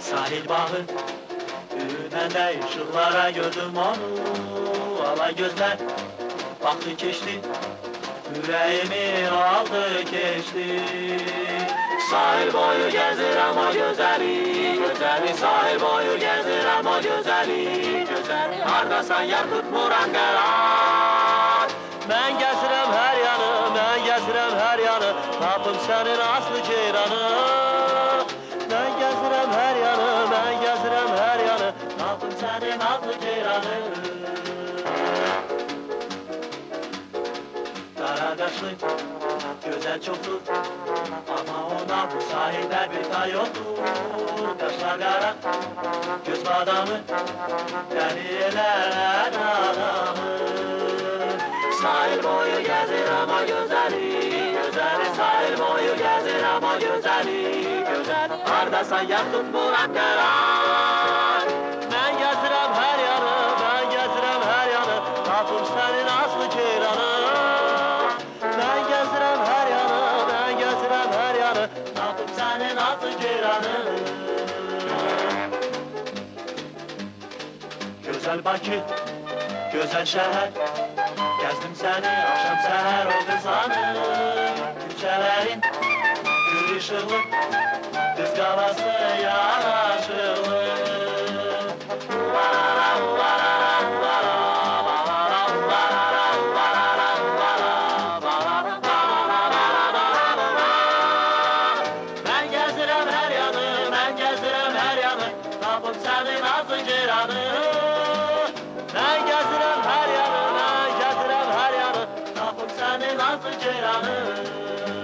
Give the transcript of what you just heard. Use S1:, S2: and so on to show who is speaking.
S1: sabahı Ürünende ışıklara gördüm onu Ala gözler. Baktı geçti Yüreğimi aldı geçti Sahil boyu gezir ama gözeli Gözeli sahil boyu gezir ama gözeli Gözeli Hardasan yer tutmuram qərar Mən gəzirəm hər yanı, mən gəzirəm hər yanı. Tapım sənin aslı ceyranı Tapım sənin aslı ceyranı Qaraqaşlı, gözəl çoxdur Amma ona bu sahildə bir tay yoxdur Qaşlar qara, göz badamı. Dəli elər adamı. Sahil boyu gəzir amma gözəli Gözəli sahil boyu gəzir amma gözəli Gözəli Hardasan yar tutmuram qərar sənin aslı ceyranı Gözəl Bakı, gözəl şəhər Gəzdim səni axşam səhər o qızanı Küçələrin gül işıqlı Qız qalası yanaşıqlı yanı Tapım sənin azı ceyranı Mən gəzirəm hər yanı, mən gəzirəm hər yanı Tapım sənin azı ceyranı